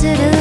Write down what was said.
consider